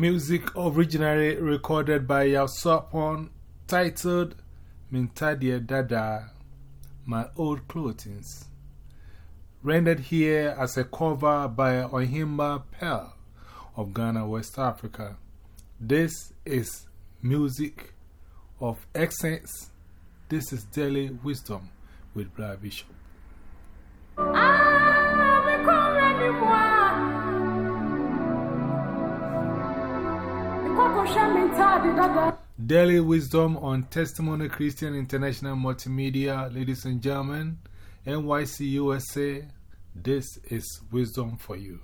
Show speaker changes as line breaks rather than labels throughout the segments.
Music originally recorded by Yaw Sarpong, titled Mintadia Dada, My Old Clothings. Rendered here as a cover by Ohimba Pell of Ghana, West Africa. This is music of excellence. This is Daily Wisdom with Black Bishop. Daily Wisdom on Testimony Christian International Multimedia, ladies and gentlemen, NYC USA, this is Wisdom for You.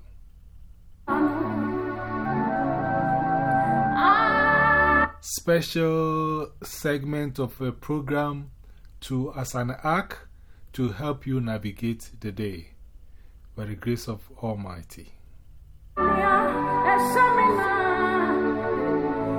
Special segment of a program to as an arc to help you navigate the day by the grace of Almighty.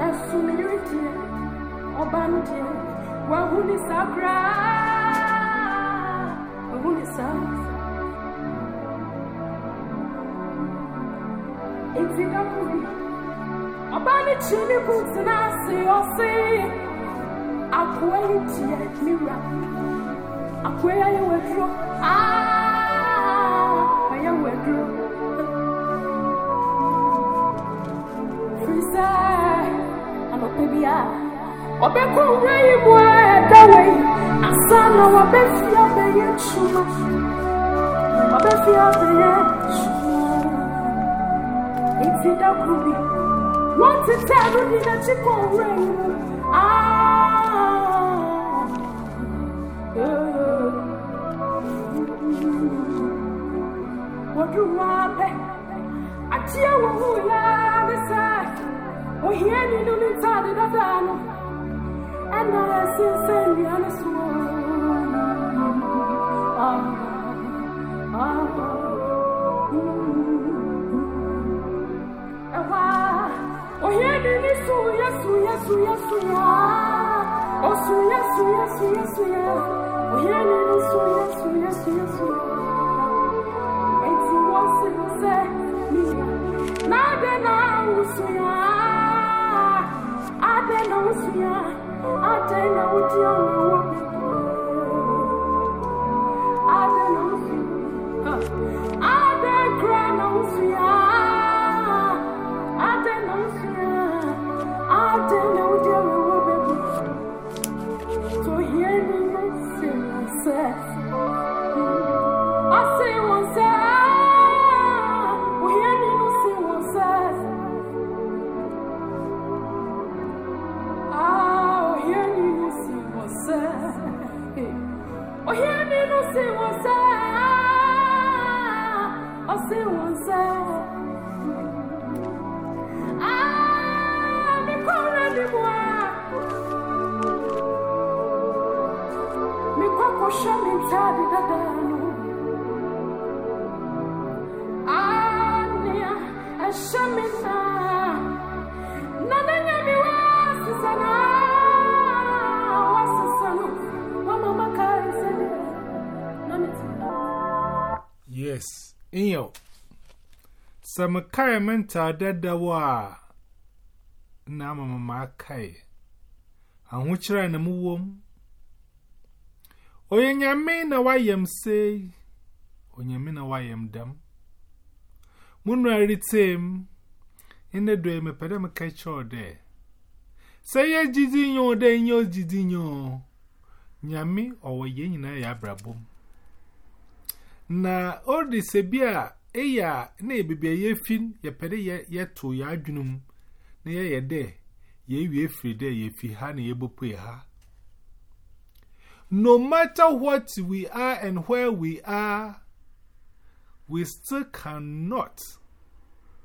Assume your dear, abandon. wahuni sabra. Wahuni sabra. Eti kamuri ọbaani kyini ku tena ase ọsi akoa yi tiẹ niwura akoa yi ayẹ wẹduro aa. Ah, ọbẹkọ wura yi mu a ẹdawa yi asa na wabẹfi abẹyẹ nsuma wabẹfi abẹyẹ nsuma eti dako bi wọn tete ẹnu di n'akyi kọ wura yi wọn abẹ akyi ẹwọ hu ya ne sẹ ohia ni nu ne. Nade na
Yes, in yo. Some carry mental dada wa war. mama Mamma, my kai. And which ran a moom? Oh, you mean a why am say? Oh. Munwari tem in the dream a pedam catch day. Say a jidinho day, yo jidinho. Nyami or yin na yabrabum. Na all this a beer, a ya, nay be a yefin, ye pede yet to yardunum. Nay ye day, ye ye free day if ye honey able pay her. No matter what we are and where we are, we still cannot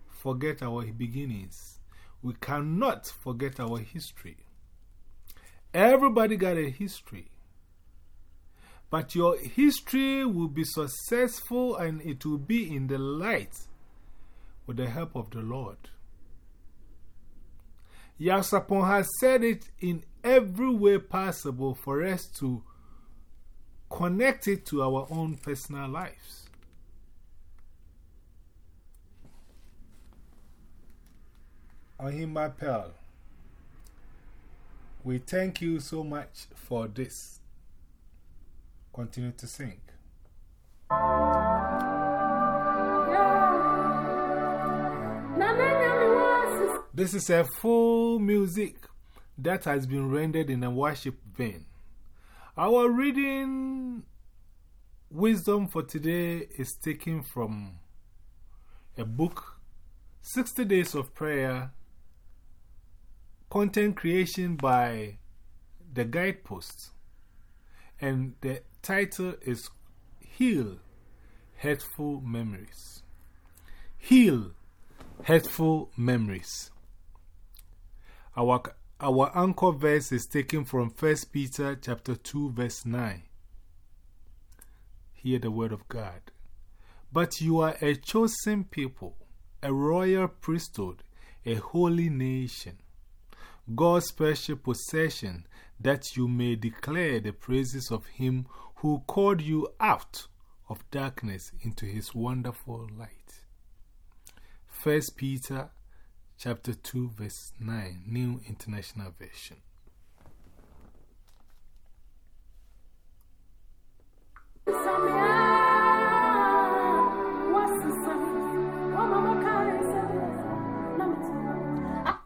forget our beginnings. We cannot forget our history. Everybody got a history. But your history will be successful and it will be in the light with the help of the Lord. Yaw Sarpong has said it in every way possible for us to connect it to our own personal lives. Ohima Pearl, we thank you so much for this. Continue to sing. This is a full music that has been rendered in a worship vein. Our reading wisdom for today is taken from a book, 60 Days of Prayer, content creation by The Guidepost. And the title is Heal Hurtful Memories. Heal Hurtful Memories. Our, our anchor verse is taken from 1 Peter chapter 2 verse 9. Hear the word of God. But you are a chosen people, a royal priesthood, a holy nation, God's special possession, that you may declare the praises of Him who called you out of darkness into His wonderful light. 1 Peter chapter 2, verse 9, New International Version.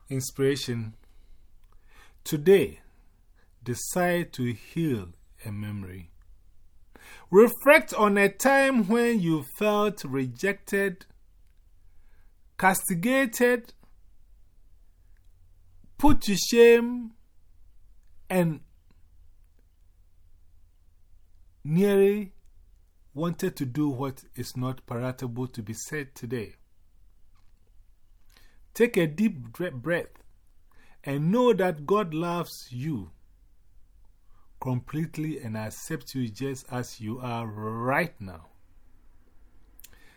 Inspiration Today, decide to heal a memory. Reflect on a time when you felt rejected, castigated, put to shame, and nearly wanted to do what is not palatable to be said today. Take a deep breath and know that God loves you completely and accepts you just as you are right now.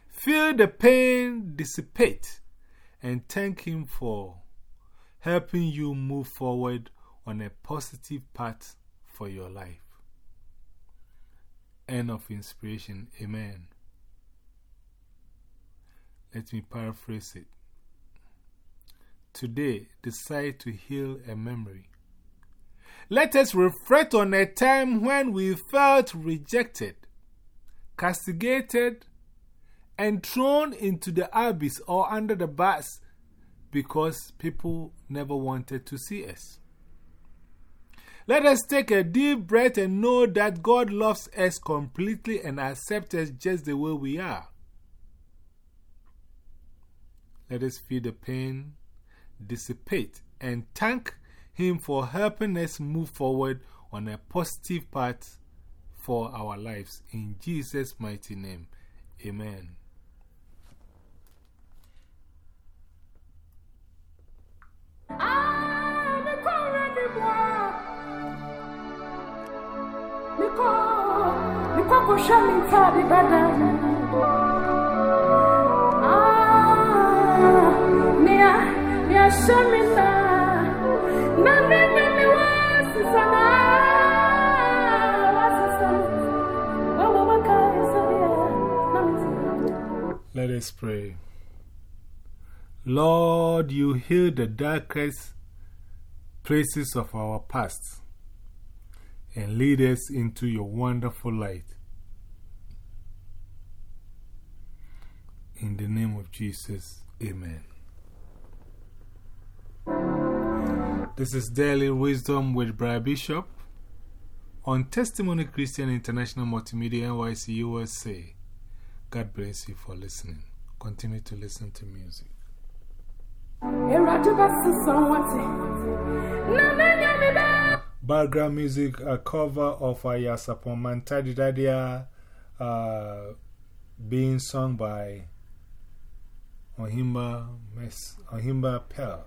Feel the pain dissipate and thank Him for helping you move forward on a positive path for your life. End of inspiration. Amen. Let me paraphrase it. Today, decide to heal a memory. Let us reflect on a time when we felt rejected, castigated, and thrown into the abyss or under the bus because people never wanted to see us. Let us take a deep breath and know that God loves us completely and accepts us just the way we are. Let us feel the pain dissipate and thank Him for helping us move forward on a positive path for our lives. In Jesus' mighty name, Amen. Let us pray. Lord, you heal the darkest places of our past
and lead us into your wonderful light. In the name of Jesus, Amen. This is Daily Wisdom with Brian Bishop on Testimony Christian International Multimedia NYC USA. God bless you for listening. Continue to listen to music. Background music, a cover of Ayasapon Mantadi Dadia uh, being sung by Ohimba, Ohimba Pearl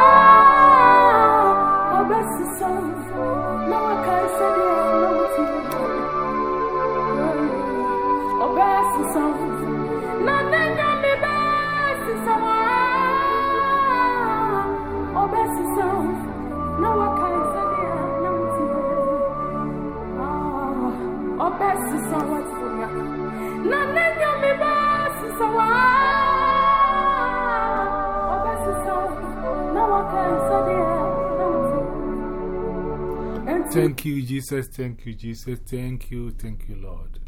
Thank you, Jesus. Thank you, Jesus. Thank you. Thank you, Lord.